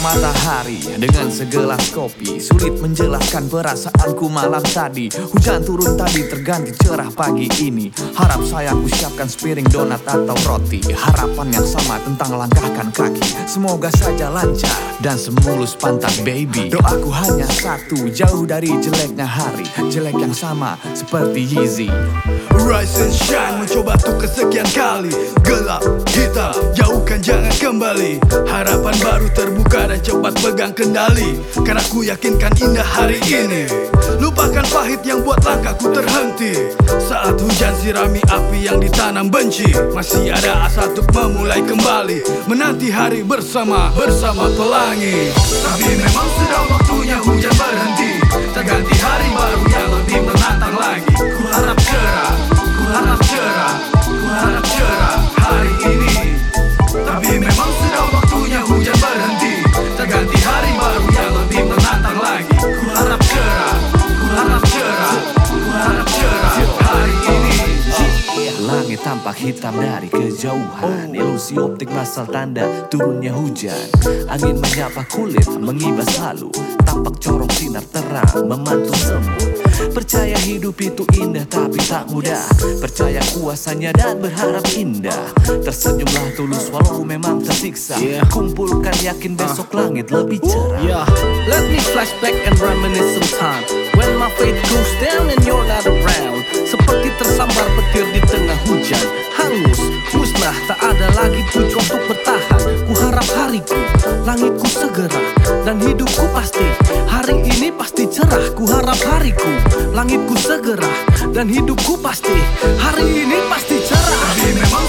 Matahari dengan segelas kopi Sulit menjelaskan perasaanku malam tadi. Hujan turun tadi terganti cerah pagi ini. Harap saya ku siapkan sepiring donat atau roti. Harapan yang sama tentang langkahkan kaki. Semoga saja lancar dan semulus pantat baby. Doaku hanya satu jauh dari jeleknya hari. Jelek yang sama seperti Yeezy. Rise and shine mencoba tuh kesekian kali. Gelap, hitam, jauhkan jangan kembali. Harapan baru terbuka dan cepat pegang kendali Karena ku yakinkan indah hari ini. Lupakan pahit yang buat langkahku terhenti. Saat hujan sirami api yang ditanam benci. Masih ada asa untuk memulai kembali. Menanti hari bersama, bersama pelangi. Tapi memang sudah waktunya hujan berhenti. Terganti hari baru yang lebih menantang lagi tampak hitam dari kejauhan. Ilusi optik masal tanda turunnya hujan. Angin menyapa kulit mengibas halu Tampak corong sinar terang memantul semu. Percaya hidup itu indah tapi tak mudah. Percaya kuasanya dan berharap indah. Tersenyumlah tulus walau memang tersiksa. Kumpulkan yakin besok langit lebih cerah. Yeah, let me flashback and reminisce some time tak ada lagi tujuan untuk bertahan. Ku harap hariku, langitku segera. Dan hidupku pasti, hari ini pasti cerah. Ku harap hariku, langitku segera. Dan hidupku pasti, hari ini pasti cerah. Tapi memang